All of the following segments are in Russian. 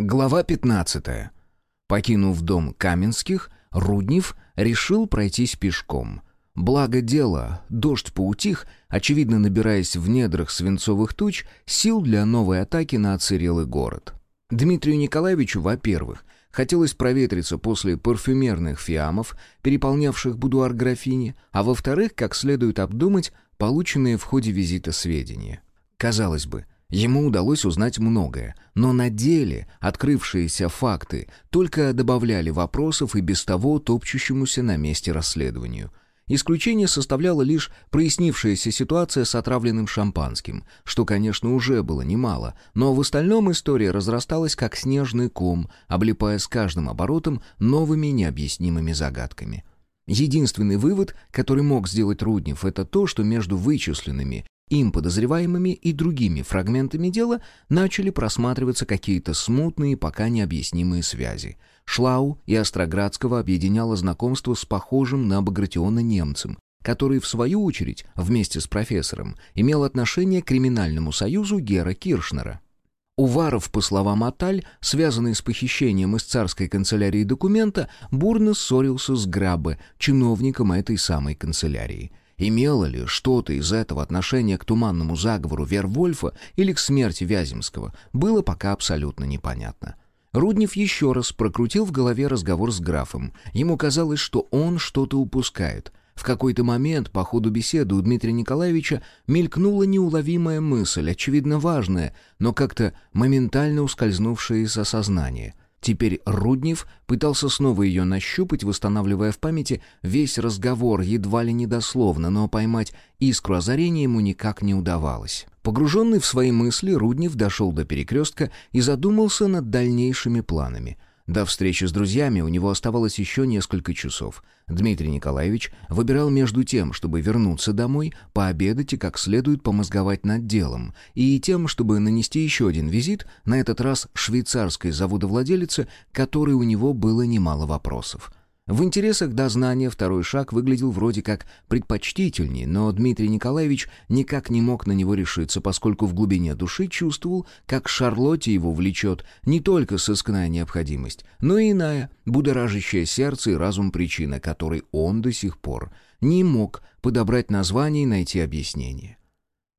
Глава 15. Покинув дом Каменских, Руднев решил пройтись пешком. Благо дело, дождь поутих, очевидно набираясь в недрах свинцовых туч сил для новой атаки на оцерелый город. Дмитрию Николаевичу, во-первых, хотелось проветриться после парфюмерных фиамов, переполнявших будуар графини, а во-вторых, как следует обдумать полученные в ходе визита сведения. Казалось бы, Ему удалось узнать многое, но на деле открывшиеся факты только добавляли вопросов и без того топчущемуся на месте расследованию. Исключение составляла лишь прояснившаяся ситуация с отравленным шампанским, что, конечно, уже было немало, но в остальном история разрасталась как снежный ком, облипая с каждым оборотом новыми необъяснимыми загадками. Единственный вывод, который мог сделать Руднев, это то, что между вычисленными им подозреваемыми и другими фрагментами дела начали просматриваться какие-то смутные, пока необъяснимые связи. Шлау и Остроградского объединяло знакомство с похожим на Багратиона немцем, который, в свою очередь, вместе с профессором, имел отношение к криминальному союзу Гера Киршнера. Уваров, по словам Аталь, связанный с похищением из царской канцелярии документа, бурно ссорился с Грабе, чиновником этой самой канцелярии – Имело ли что-то из этого отношение к туманному заговору Вервольфа или к смерти Вяземского, было пока абсолютно непонятно. Руднев еще раз прокрутил в голове разговор с графом. Ему казалось, что он что-то упускает. В какой-то момент по ходу беседы у Дмитрия Николаевича мелькнула неуловимая мысль, очевидно важная, но как-то моментально ускользнувшая из осознания — Теперь Руднев пытался снова ее нащупать, восстанавливая в памяти весь разговор, едва ли недословно, но поймать искру озарения ему никак не удавалось. Погруженный в свои мысли, Руднев дошел до перекрестка и задумался над дальнейшими планами — до встречи с друзьями у него оставалось еще несколько часов. Дмитрий Николаевич выбирал между тем, чтобы вернуться домой, пообедать и как следует помозговать над делом, и тем, чтобы нанести еще один визит, на этот раз швейцарской заводовладелице, которой у него было немало вопросов. В интересах дознания второй шаг выглядел вроде как предпочтительнее, но Дмитрий Николаевич никак не мог на него решиться, поскольку в глубине души чувствовал, как Шарлотте его влечет не только сыскная необходимость, но и иная, будоражащая сердце и разум причина, которой он до сих пор не мог подобрать название и найти объяснение.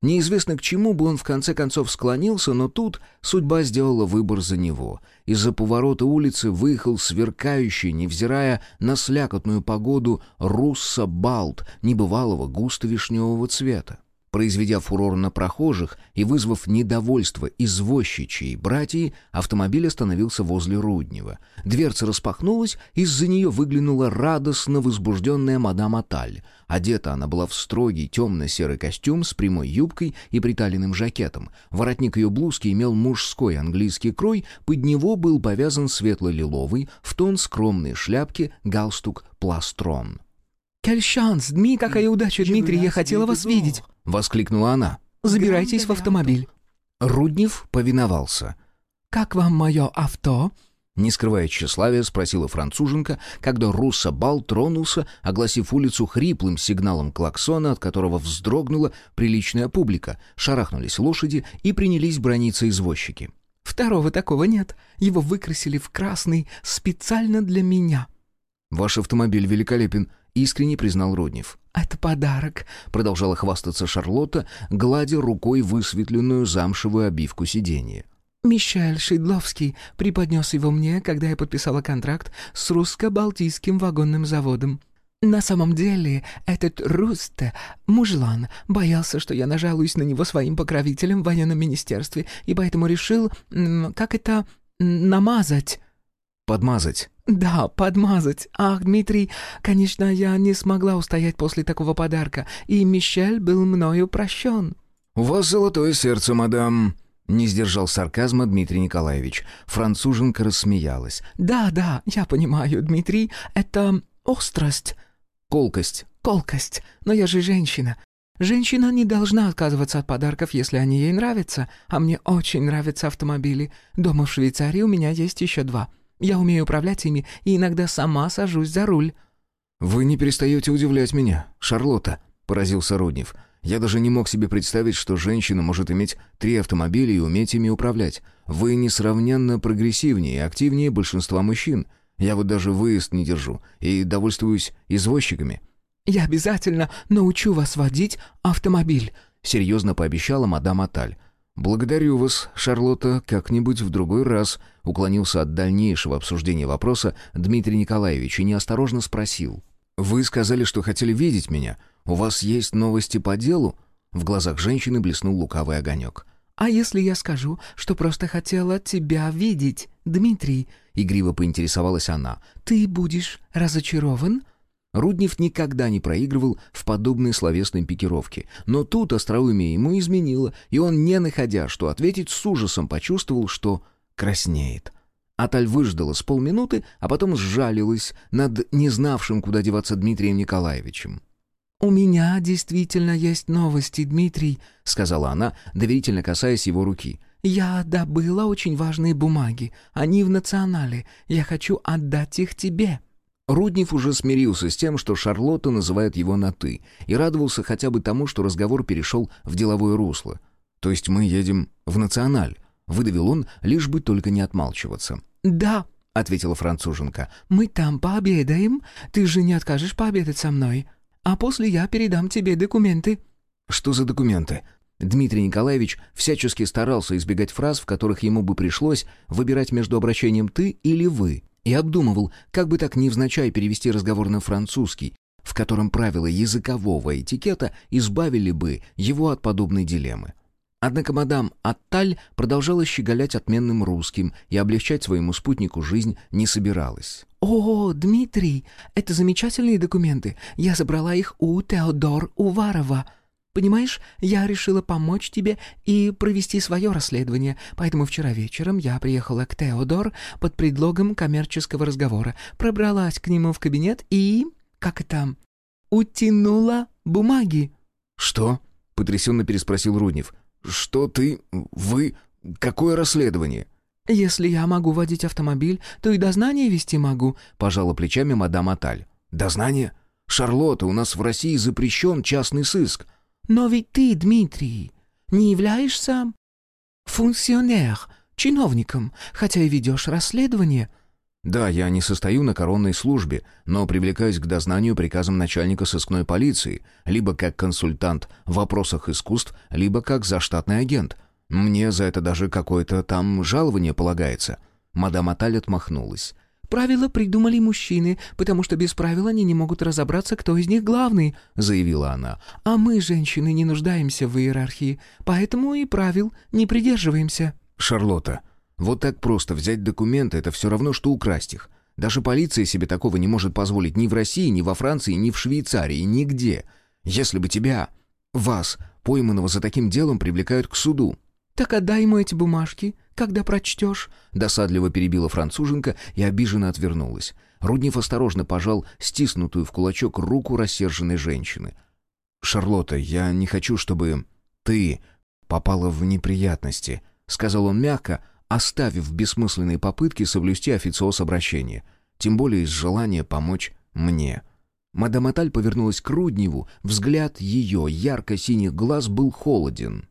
Неизвестно к чему бы он в конце концов склонился, но тут судьба сделала выбор за него. Из-за поворота улицы выехал сверкающий, невзирая на слякотную погоду, Русса Балт, небывалого густо-вишневого цвета. Произведя фурор на прохожих и вызвав недовольство извозчичьей братьи, автомобиль остановился возле Руднева. Дверца распахнулась, из-за нее выглянула радостно возбужденная мадам Аталь. Одета она была в строгий темно-серый костюм с прямой юбкой и приталенным жакетом. Воротник ее блузки имел мужской английский крой, под него был повязан светло-лиловый, в тон скромной шляпки, галстук пластрон. «Кель шанс, Дми, какая удача, Дмитрий, я хотела вас видеть!» — воскликнула она. «Забирайтесь в автомобиль». Руднев повиновался. «Как вам мое авто?» Не скрывая тщеславия, спросила француженка, когда Русса Бал тронулся, огласив улицу хриплым сигналом клаксона, от которого вздрогнула приличная публика, шарахнулись лошади и принялись брониться извозчики. «Второго такого нет. Его выкрасили в красный специально для меня». «Ваш автомобиль великолепен», — искренне признал Руднев. «Это подарок», — продолжала хвастаться Шарлотта, гладя рукой высветленную замшевую обивку сиденья. «Мишель Шидловский преподнес его мне, когда я подписала контракт с русско-балтийским вагонным заводом. На самом деле, этот Русте, мужлан, боялся, что я нажалуюсь на него своим покровителем в военном министерстве, и поэтому решил, как это, намазать». «Подмазать», «Да, подмазать. Ах, Дмитрий, конечно, я не смогла устоять после такого подарка, и Мишель был мною прощен». «У вас золотое сердце, мадам», — не сдержал сарказма Дмитрий Николаевич. Француженка рассмеялась. «Да, да, я понимаю, Дмитрий, это острость». «Колкость». «Колкость. Но я же женщина. Женщина не должна отказываться от подарков, если они ей нравятся. А мне очень нравятся автомобили. Дома в Швейцарии у меня есть еще два». Я умею управлять ими и иногда сама сажусь за руль». «Вы не перестаете удивлять меня, Шарлотта», — поразился Руднев. Я даже не мог себе представить, что женщина может иметь три автомобиля и уметь ими управлять. Вы несравненно прогрессивнее и активнее большинства мужчин. Я вот даже выезд не держу и довольствуюсь извозчиками». «Я обязательно научу вас водить автомобиль», — серьезно пообещала мадам Аталь. «Благодарю вас, Шарлотта, как-нибудь в другой раз», — уклонился от дальнейшего обсуждения вопроса Дмитрий Николаевич и неосторожно спросил. «Вы сказали, что хотели видеть меня. У вас есть новости по делу?» В глазах женщины блеснул лукавый огонек. «А если я скажу, что просто хотела тебя видеть, Дмитрий?» — игриво поинтересовалась она. «Ты будешь разочарован?» Руднев никогда не проигрывал в подобной словесной пикировке, но тут остроумие ему изменило, и он, не находя, что ответить, с ужасом почувствовал, что краснеет. Аталь выждала с полминуты, а потом сжалилась над незнавшим, куда деваться Дмитрием Николаевичем. «У меня действительно есть новости, Дмитрий», — сказала она, доверительно касаясь его руки. «Я добыла очень важные бумаги. Они в национале. Я хочу отдать их тебе». Руднев уже смирился с тем, что Шарлотта называет его на «ты», и радовался хотя бы тому, что разговор перешел в деловое русло. «То есть мы едем в националь», — выдавил он, лишь бы только не отмалчиваться. «Да», — ответила француженка, — «мы там пообедаем. Ты же не откажешь пообедать со мной?» а после я передам тебе документы». «Что за документы?» Дмитрий Николаевич всячески старался избегать фраз, в которых ему бы пришлось выбирать между обращением «ты» или «вы», и обдумывал, как бы так невзначай перевести разговор на французский, в котором правила языкового этикета избавили бы его от подобной дилеммы. Однако мадам Атталь продолжала щеголять отменным русским и облегчать своему спутнику жизнь не собиралась. «О, Дмитрий, это замечательные документы. Я забрала их у Теодор Уварова. Понимаешь, я решила помочь тебе и провести свое расследование, поэтому вчера вечером я приехала к Теодор под предлогом коммерческого разговора, пробралась к нему в кабинет и... как это... утянула бумаги». «Что?» — потрясенно переспросил Руднев. «Что ты... вы... какое расследование?» «Если я могу водить автомобиль, то и дознание вести могу», — пожала плечами мадам Аталь. «Дознание? Шарлотта, у нас в России запрещен частный сыск». «Но ведь ты, Дмитрий, не являешься функционер, чиновником, хотя и ведешь расследование». «Да, я не состою на коронной службе, но привлекаюсь к дознанию приказом начальника сыскной полиции, либо как консультант в вопросах искусств, либо как заштатный агент. Мне за это даже какое-то там жалование полагается». Мадам Аталь отмахнулась. «Правила придумали мужчины, потому что без правил они не могут разобраться, кто из них главный», — заявила она. «А мы, женщины, не нуждаемся в иерархии, поэтому и правил не придерживаемся». «Шарлотта, вот так просто взять документы — это все равно, что украсть их. Даже полиция себе такого не может позволить ни в России, ни во Франции, ни в Швейцарии, нигде. Если бы тебя, вас, пойманного за таким делом, привлекают к суду, «Так отдай ему эти бумажки, когда прочтешь», — досадливо перебила француженка и обиженно отвернулась. Руднев осторожно пожал стиснутую в кулачок руку рассерженной женщины. «Шарлотта, я не хочу, чтобы ты попала в неприятности», — сказал он мягко, оставив бессмысленные попытки соблюсти официоз обращения, тем более из желания помочь мне. Мадам Аталь повернулась к Рудневу, взгляд ее ярко-синих глаз был холоден.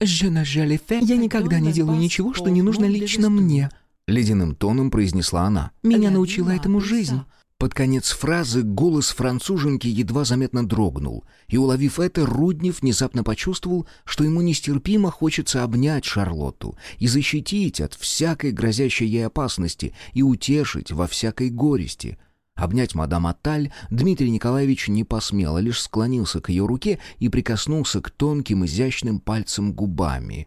«Я никогда не делаю ничего, что не нужно лично мне», — ледяным тоном произнесла она. «Меня научила этому жизнь». Под конец фразы голос француженки едва заметно дрогнул, и, уловив это, Руднев внезапно почувствовал, что ему нестерпимо хочется обнять Шарлотту и защитить от всякой грозящей ей опасности и утешить во всякой горести — Обнять мадам Аталь Дмитрий Николаевич не посмел, а лишь склонился к ее руке и прикоснулся к тонким изящным пальцам губами.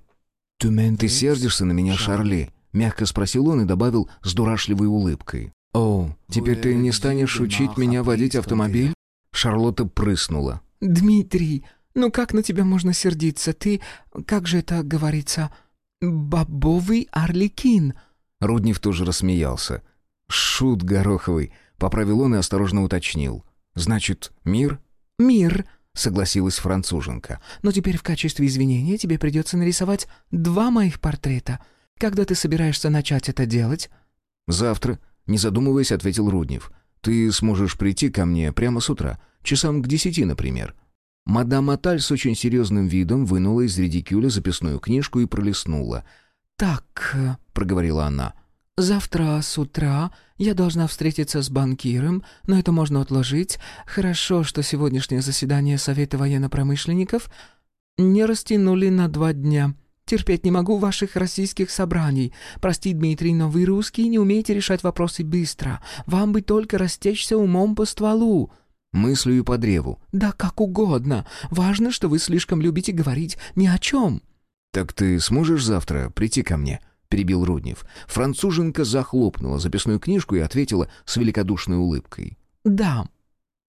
«Ты сердишься на меня, Шарли?» — мягко спросил он и добавил с дурашливой улыбкой. «О, теперь ты не станешь учить меня водить автомобиль?» Шарлотта прыснула. «Дмитрий, ну как на тебя можно сердиться? Ты, как же это говорится, бобовый орликин?» Руднев тоже рассмеялся. «Шут гороховый. Поправил он и осторожно уточнил. «Значит, мир?» «Мир», — согласилась француженка. «Но теперь в качестве извинения тебе придется нарисовать два моих портрета. Когда ты собираешься начать это делать?» «Завтра», — не задумываясь, ответил Руднев. «Ты сможешь прийти ко мне прямо с утра, часам к десяти, например». Мадам Аталь с очень серьезным видом вынула из редикюля записную книжку и пролистнула. «Так», э, — проговорила она, — «завтра с утра я должна встретиться с банкиром, но это можно отложить. Хорошо, что сегодняшнее заседание Совета военно-промышленников не растянули на два дня. Терпеть не могу ваших российских собраний. Прости, Дмитрий, но вы, русские, не умеете решать вопросы быстро. Вам бы только растечься умом по стволу». Мыслью по древу. «Да как угодно. Важно, что вы слишком любите говорить ни о чем». «Так ты сможешь завтра прийти ко мне?» — перебил Руднев. Француженка захлопнула записную книжку и ответила с великодушной улыбкой. «Да.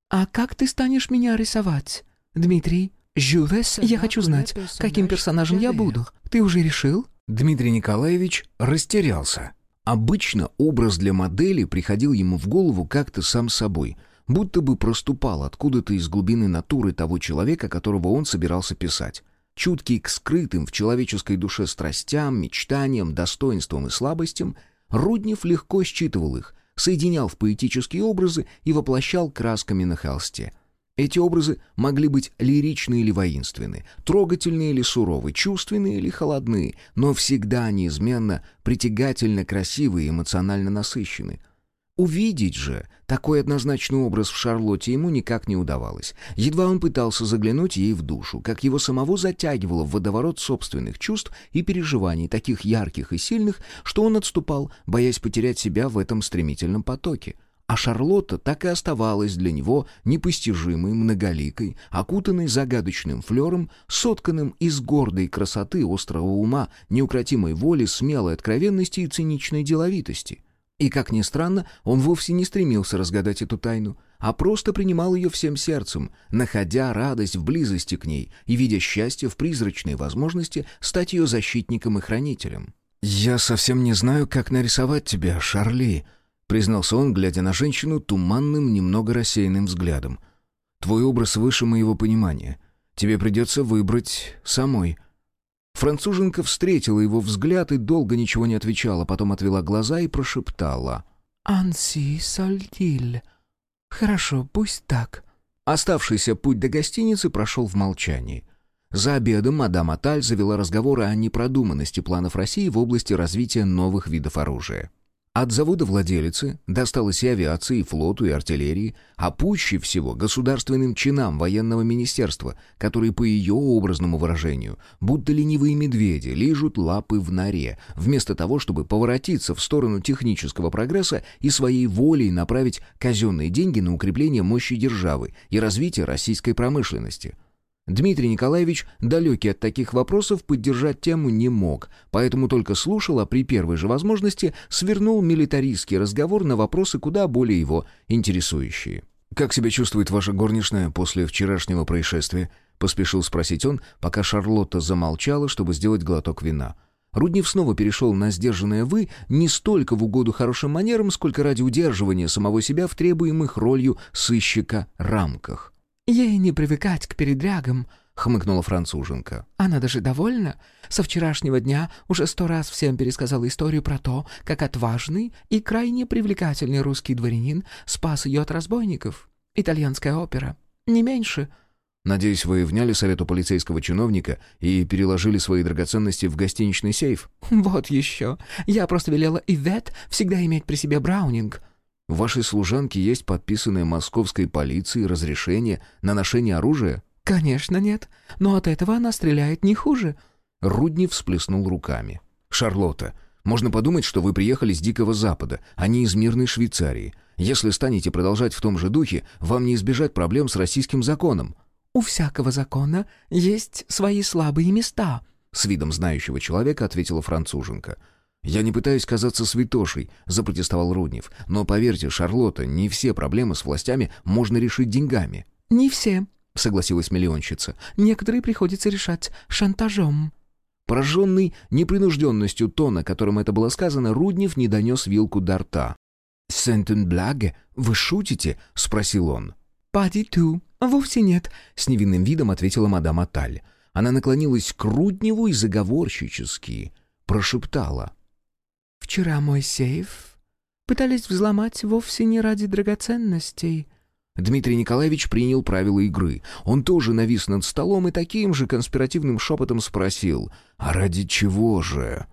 А как ты станешь меня рисовать, Дмитрий? Я хочу знать, каким персонажем я буду. Ты уже решил?» Дмитрий Николаевич растерялся. Обычно образ для модели приходил ему в голову как-то сам собой — будто бы проступал откуда-то из глубины натуры того человека, которого он собирался писать. Чуткий к скрытым в человеческой душе страстям, мечтаниям, достоинствам и слабостям, Руднев легко считывал их, соединял в поэтические образы и воплощал красками на холсте. Эти образы могли быть лиричны или воинственны, трогательные или суровы, чувственные или холодны, но всегда неизменно притягательно красивые и эмоционально насыщены — Увидеть же такой однозначный образ в Шарлотте ему никак не удавалось. Едва он пытался заглянуть ей в душу, как его самого затягивало в водоворот собственных чувств и переживаний, таких ярких и сильных, что он отступал, боясь потерять себя в этом стремительном потоке. А Шарлотта так и оставалась для него непостижимой, многоликой, окутанной загадочным флером, сотканным из гордой красоты, острого ума, неукротимой воли, смелой откровенности и циничной деловитости. И, как ни странно, он вовсе не стремился разгадать эту тайну, а просто принимал ее всем сердцем, находя радость в близости к ней и видя счастье в призрачной возможности стать ее защитником и хранителем. «Я совсем не знаю, как нарисовать тебя, Шарли», — признался он, глядя на женщину туманным, немного рассеянным взглядом. «Твой образ выше моего понимания. Тебе придется выбрать самой». Француженка встретила его взгляд и долго ничего не отвечала, потом отвела глаза и прошептала. «Анси Сольдиль. Хорошо, пусть так». Оставшийся путь до гостиницы прошел в молчании. За обедом мадам Аталь завела разговоры о непродуманности планов России в области развития новых видов оружия. От завода владелицы досталось и авиации, и флоту, и артиллерии, а пуще всего государственным чинам военного министерства, которые, по ее образному выражению, будто ленивые медведи лижут лапы в норе, вместо того, чтобы поворотиться в сторону технического прогресса и своей волей направить казенные деньги на укрепление мощи державы и развитие российской промышленности – Дмитрий Николаевич, далекий от таких вопросов, поддержать тему не мог, поэтому только слушал, а при первой же возможности свернул милитаристский разговор на вопросы куда более его интересующие. «Как себя чувствует ваша горничная после вчерашнего происшествия?» — поспешил спросить он, пока Шарлотта замолчала, чтобы сделать глоток вина. Руднев снова перешел на сдержанное «вы» не столько в угоду хорошим манерам, сколько ради удерживания самого себя в требуемых ролью сыщика рамках. «Ей не привыкать к передрягам», — хмыкнула француженка. «Она даже довольна. Со вчерашнего дня уже сто раз всем пересказала историю про то, как отважный и крайне привлекательный русский дворянин спас ее от разбойников. Итальянская опера. Не меньше». «Надеюсь, вы вняли совету полицейского чиновника и переложили свои драгоценности в гостиничный сейф?» «Вот еще. Я просто велела Ивет всегда иметь при себе браунинг». В вашей служанке есть подписанное московской полицией разрешение на ношение оружия? Конечно, нет. Но от этого она стреляет не хуже. Рудни всплеснул руками. Шарлотта, можно подумать, что вы приехали с Дикого Запада, а не из мирной Швейцарии. Если станете продолжать в том же духе, вам не избежать проблем с российским законом. У всякого закона есть свои слабые места, с видом знающего человека ответила француженка. «Я не пытаюсь казаться святошей», — запротестовал Руднев. «Но поверьте, Шарлотта, не все проблемы с властями можно решить деньгами». «Не все», — согласилась миллионщица. «Некоторые приходится решать шантажом». Пораженный непринужденностью тона, которым это было сказано, Руднев не донес вилку до рта. «Сентенблаге? Вы шутите?» — спросил он. «Пади ту. Вовсе нет», — с невинным видом ответила мадам Аталь. Она наклонилась к Рудневу и заговорщически прошептала. Вчера мой сейф пытались взломать вовсе не ради драгоценностей. Дмитрий Николаевич принял правила игры. Он тоже навис над столом и таким же конспиративным шепотом спросил «А ради чего же?».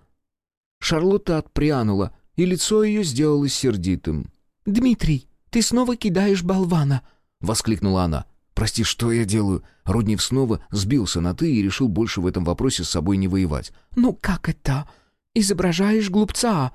Шарлотта отпрянула, и лицо ее сделалось сердитым. «Дмитрий, ты снова кидаешь болвана!» — воскликнула она. «Прости, что я делаю?» Руднев снова сбился на «ты» и решил больше в этом вопросе с собой не воевать. «Ну как это? Изображаешь глупца!»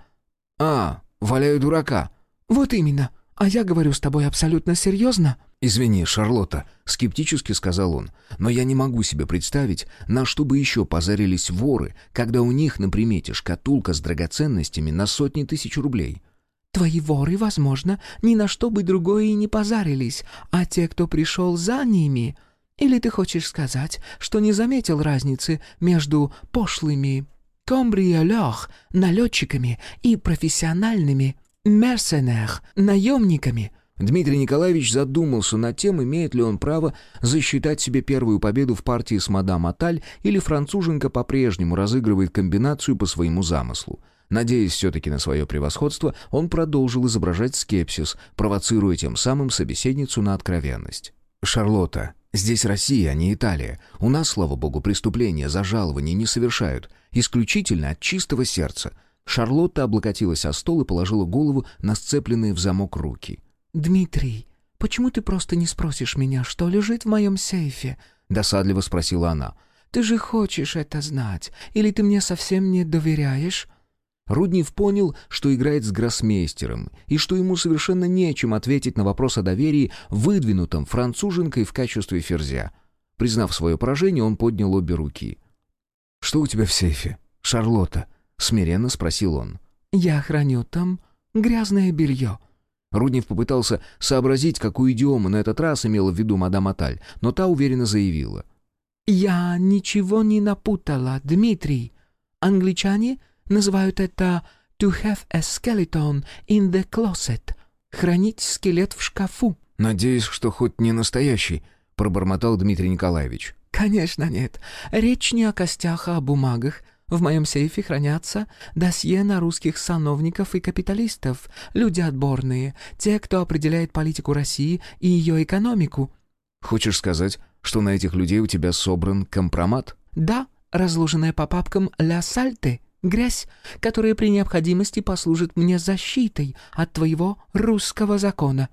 «А, валяю дурака!» «Вот именно. А я говорю с тобой абсолютно серьезно». «Извини, Шарлотта», — скептически сказал он, «но я не могу себе представить, на что бы еще позарились воры, когда у них на примете шкатулка с драгоценностями на сотни тысяч рублей». Твои воры, возможно, ни на что бы другое и не позарились, а те, кто пришел за ними... Или ты хочешь сказать, что не заметил разницы между пошлыми комбриолёр, налетчиками и профессиональными мерсенер, наемниками?» Дмитрий Николаевич задумался над тем, имеет ли он право засчитать себе первую победу в партии с мадам Аталь или француженка по-прежнему разыгрывает комбинацию по своему замыслу. Надеясь все-таки на свое превосходство, он продолжил изображать скепсис, провоцируя тем самым собеседницу на откровенность. «Шарлотта, здесь Россия, а не Италия. У нас, слава богу, преступления за жалование не совершают. Исключительно от чистого сердца». Шарлотта облокотилась о стол и положила голову на сцепленные в замок руки. «Дмитрий, почему ты просто не спросишь меня, что лежит в моем сейфе?» — досадливо спросила она. «Ты же хочешь это знать, или ты мне совсем не доверяешь?» Руднев понял, что играет с гроссмейстером, и что ему совершенно нечем ответить на вопрос о доверии, выдвинутом француженкой в качестве ферзя. Признав свое поражение, он поднял обе руки. «Что у тебя в сейфе, Шарлотта?» — смиренно спросил он. «Я храню там грязное белье». Руднев попытался сообразить, какую идиому на этот раз имела в виду мадам Аталь, но та уверенно заявила. «Я ничего не напутала, Дмитрий. Англичане Называют это «to have a skeleton in the closet» — хранить скелет в шкафу. «Надеюсь, что хоть не настоящий», — пробормотал Дмитрий Николаевич. «Конечно нет. Речь не о костях, а о бумагах. В моем сейфе хранятся досье на русских сановников и капиталистов, люди отборные, те, кто определяет политику России и ее экономику». «Хочешь сказать, что на этих людей у тебя собран компромат?» «Да, разложенная по папкам «Ля Сальте». Грязь, которая при необходимости послужит мне защитой от твоего русского закона».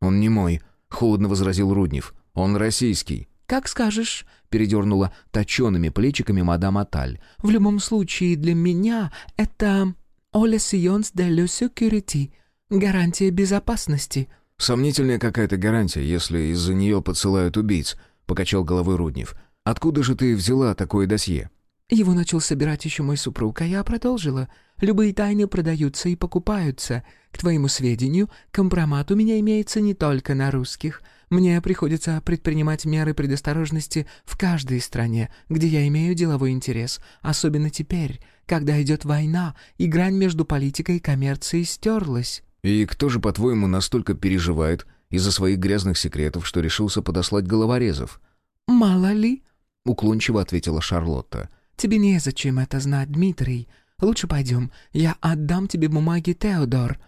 «Он не мой», — холодно возразил Руднев. «Он российский». «Как скажешь», — передернула точеными плечиками мадам Аталь. «В любом случае для меня это «Оле Сионс де ле Security» — гарантия безопасности». «Сомнительная какая-то гарантия, если из-за нее подсылают убийц», — покачал головой Руднев. «Откуда же ты взяла такое досье?» Его начал собирать еще мой супруг, а я продолжила. Любые тайны продаются и покупаются. К твоему сведению, компромат у меня имеется не только на русских. Мне приходится предпринимать меры предосторожности в каждой стране, где я имею деловой интерес, особенно теперь, когда идет война, и грань между политикой и коммерцией стерлась». «И кто же, по-твоему, настолько переживает из-за своих грязных секретов, что решился подослать головорезов?» «Мало ли», — уклончиво ответила Шарлотта. Тебе незачем это знать, Дмитрий. Лучше пойдем, я отдам тебе бумаги, Теодор».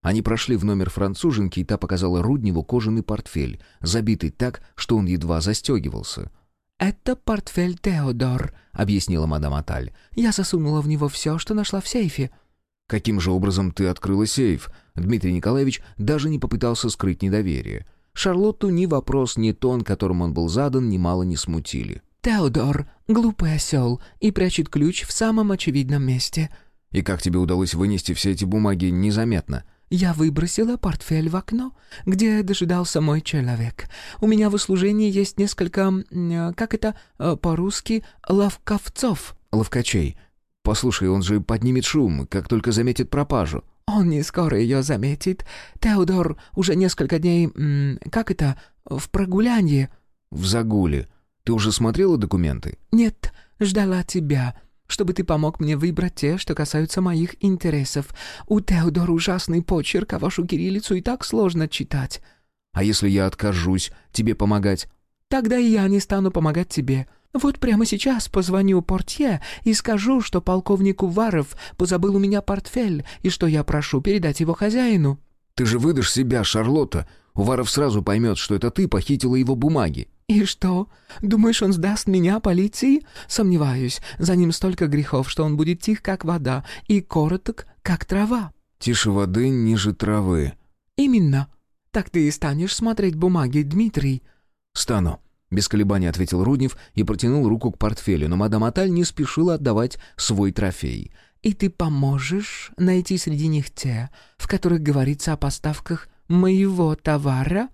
Они прошли в номер француженки, и та показала Рудневу кожаный портфель, забитый так, что он едва застегивался. «Это портфель Теодор», — объяснила мадам Аталь. «Я засунула в него все, что нашла в сейфе». «Каким же образом ты открыла сейф?» Дмитрий Николаевич даже не попытался скрыть недоверие. Шарлотту ни вопрос, ни тон, которым он был задан, немало не смутили. «Теодор — глупый осел и прячет ключ в самом очевидном месте». «И как тебе удалось вынести все эти бумаги незаметно?» «Я выбросила портфель в окно, где дожидался мой человек. У меня в услужении есть несколько... как это э, по-русски? ловковцов». «Ловкачей. Послушай, он же поднимет шум, как только заметит пропажу». «Он не скоро ее заметит. Теодор уже несколько дней... как это? в прогулянье». «В загуле. Ты уже смотрела документы?» «Нет, ждала тебя, чтобы ты помог мне выбрать те, что касаются моих интересов. У Теодора ужасный почерк, а вашу кириллицу и так сложно читать». «А если я откажусь тебе помогать?» «Тогда и я не стану помогать тебе». Вот прямо сейчас позвоню портье и скажу, что полковник Уваров позабыл у меня портфель и что я прошу передать его хозяину». «Ты же выдашь себя, Шарлотта. Уваров сразу поймет, что это ты похитила его бумаги». «И что? Думаешь, он сдаст меня полиции? Сомневаюсь. За ним столько грехов, что он будет тих, как вода, и короток, как трава». «Тише воды, ниже травы». «Именно. Так ты и станешь смотреть бумаги, Дмитрий?» «Стану», — без колебаний ответил Руднев и протянул руку к портфелю, но мадам Аталь не спешила отдавать свой трофей. «И ты поможешь найти среди них те, в которых говорится о поставках моего товара?»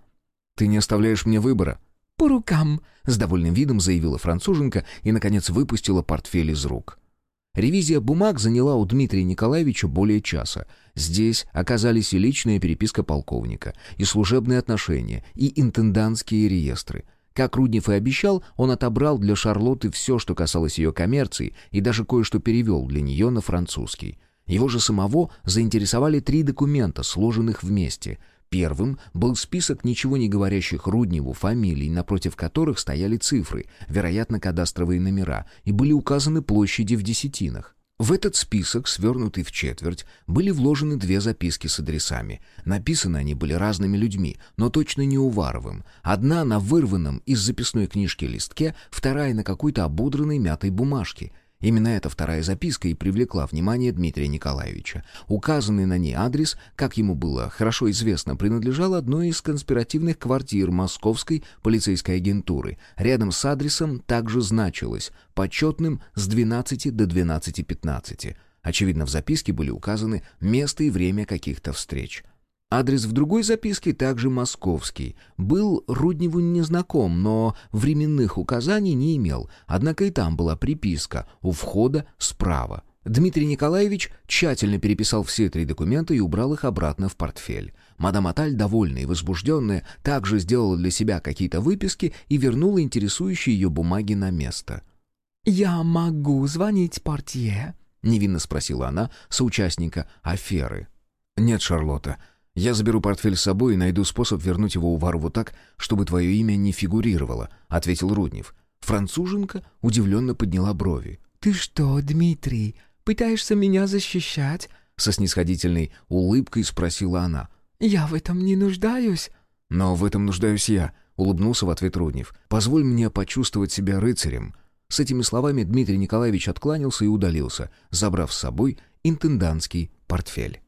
«Ты не оставляешь мне выбора». «По рукам», — с довольным видом заявила француженка и, наконец, выпустила портфель из рук. Ревизия бумаг заняла у Дмитрия Николаевича более часа. Здесь оказались и личная переписка полковника, и служебные отношения, и интендантские реестры. Как Руднев и обещал, он отобрал для Шарлотты все, что касалось ее коммерции, и даже кое-что перевел для нее на французский. Его же самого заинтересовали три документа, сложенных вместе — Первым был список ничего не говорящих Рудневу фамилий, напротив которых стояли цифры, вероятно, кадастровые номера, и были указаны площади в десятинах. В этот список, свернутый в четверть, были вложены две записки с адресами. Написаны они были разными людьми, но точно не Уваровым. Одна на вырванном из записной книжки листке, вторая на какой-то ободранной мятой бумажке — Именно эта вторая записка и привлекла внимание Дмитрия Николаевича. Указанный на ней адрес, как ему было хорошо известно, принадлежал одной из конспиративных квартир московской полицейской агентуры. Рядом с адресом также значилось «почетным с 12 до 12.15». Очевидно, в записке были указаны место и время каких-то встреч. Адрес в другой записке, также московский, был Рудневу незнаком, но временных указаний не имел, однако и там была приписка «У входа справа». Дмитрий Николаевич тщательно переписал все три документа и убрал их обратно в портфель. Мадам Аталь, довольная и возбужденная, также сделала для себя какие-то выписки и вернула интересующие ее бумаги на место. «Я могу звонить портье?» — невинно спросила она соучастника аферы. «Нет, Шарлотта, я заберу портфель с собой и найду способ вернуть его Уварову так, чтобы твое имя не фигурировало», — ответил Руднев. Француженка удивленно подняла брови. «Ты что, Дмитрий, пытаешься меня защищать?» Со снисходительной улыбкой спросила она. «Я в этом не нуждаюсь». «Но в этом нуждаюсь я», — улыбнулся в ответ Руднев. «Позволь мне почувствовать себя рыцарем». С этими словами Дмитрий Николаевич откланялся и удалился, забрав с собой интендантский портфель.